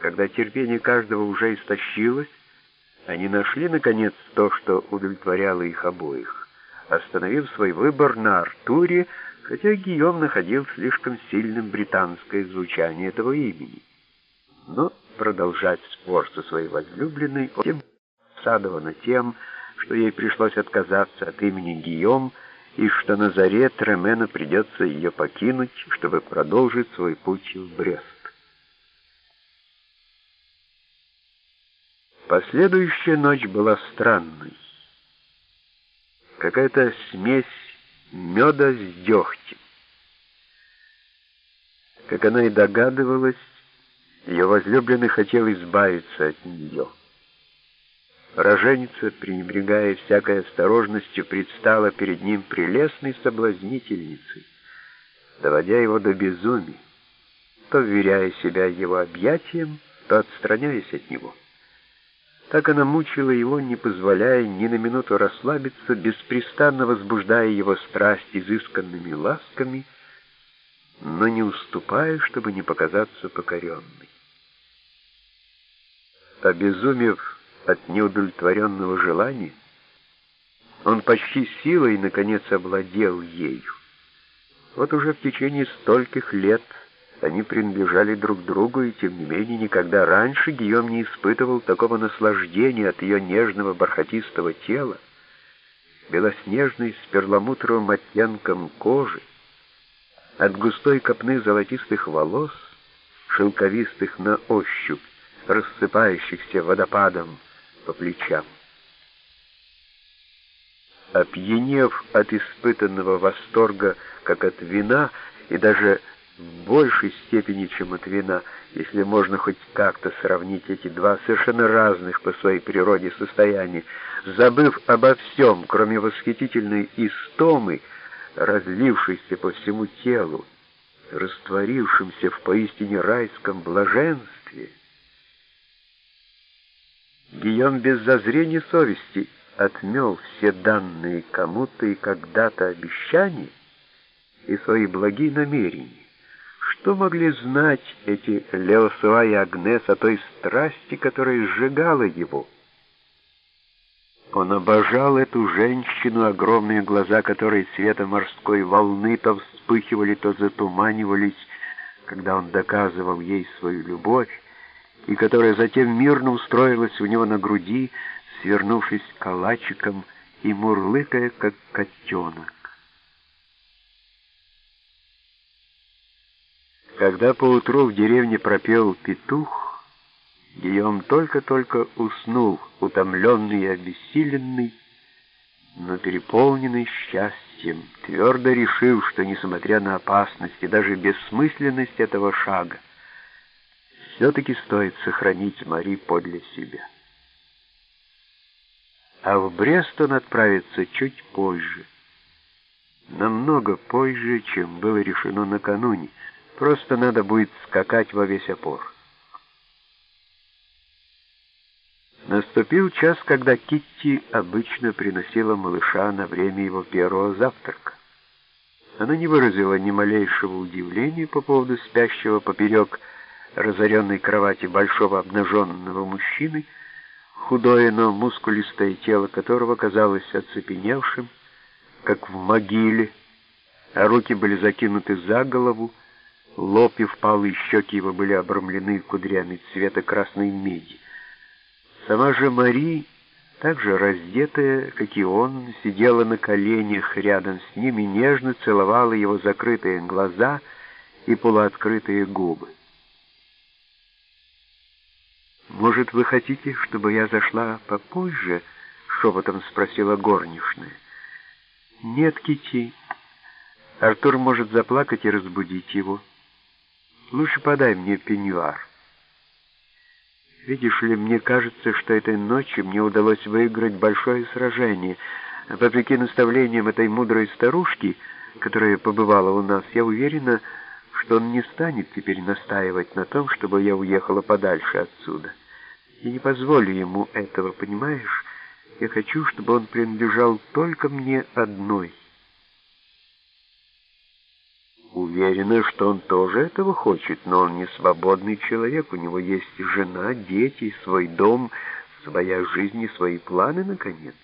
Когда терпение каждого уже истощилось, они нашли, наконец, то, что удовлетворяло их обоих. Остановив свой выбор на Артуре, хотя Гийом находил слишком сильным британское звучание этого имени. Но продолжать спор со своей возлюбленной, тем садована тем, что ей пришлось отказаться от имени Гийом, и что на заре Тремену придется ее покинуть, чтобы продолжить свой путь в Брест. Последующая ночь была странной. Какая-то смесь меда с дегтем. Как она и догадывалась, ее возлюбленный хотел избавиться от нее. Роженица, пренебрегая всякой осторожностью, предстала перед ним прелестной соблазнительницей, доводя его до безумия, то вверяя себя его объятиям, то отстраняясь от него. Так она мучила его, не позволяя ни на минуту расслабиться, беспрестанно возбуждая его страсть изысканными ласками, но не уступая, чтобы не показаться покоренной. Обезумев от неудовлетворенного желания, он почти силой, наконец, овладел ею. Вот уже в течение стольких лет они принадлежали друг другу, и тем не менее никогда раньше Гийом не испытывал такого наслаждения от ее нежного бархатистого тела, белоснежной с перламутровым оттенком кожи, от густой копны золотистых волос, шелковистых на ощупь, рассыпающихся водопадом по плечам. Опьянев от испытанного восторга, как от вина, и даже в большей степени, чем от вина, если можно хоть как-то сравнить эти два совершенно разных по своей природе состояния, забыв обо всем, кроме восхитительной истомы, разлившейся по всему телу, растворившимся в поистине райском блаженстве, Гийом без зазрения совести отмел все данные кому-то и когда-то обещания и свои благие намерения. Что могли знать эти Леосуа и Агнес о той страсти, которая сжигала его? Он обожал эту женщину, огромные глаза которой цветом морской волны то вспыхивали, то затуманивались, когда он доказывал ей свою любовь, и которая затем мирно устроилась у него на груди, свернувшись калачиком и мурлыкая, как котенок. Когда поутру в деревне пропел петух, Гийом только-только уснул, утомленный и обессиленный, но переполненный счастьем, твердо решив, что, несмотря на опасность и даже бессмысленность этого шага, все-таки стоит сохранить Мари подле себя. А в Брест он отправится чуть позже, намного позже, чем было решено накануне. Просто надо будет скакать во весь опор. Наступил час, когда Китти обычно приносила малыша на время его первого завтрака. Она не выразила ни малейшего удивления по поводу спящего поперек разоренной кровати большого обнаженного мужчины, худое, но мускулистое тело которого казалось оцепеневшим, как в могиле, а руки были закинуты за голову, лоб и впалые щеки его были обрамлены кудрями цвета красной меди. Сама же Мари, также раздетая, как и он, сидела на коленях рядом с ним и нежно целовала его закрытые глаза и полуоткрытые губы. «Может, вы хотите, чтобы я зашла попозже?» — шепотом спросила горничная. «Нет, Кити. Артур может заплакать и разбудить его. Лучше подай мне пеньюар. Видишь ли, мне кажется, что этой ночью мне удалось выиграть большое сражение. Вопреки наставлениям этой мудрой старушки, которая побывала у нас, я уверена, что он не станет теперь настаивать на том, чтобы я уехала подальше отсюда. Я не позволю ему этого, понимаешь? Я хочу, чтобы он принадлежал только мне одной. Уверена, что он тоже этого хочет, но он не свободный человек, у него есть жена, дети, свой дом, своя жизнь и свои планы, наконец.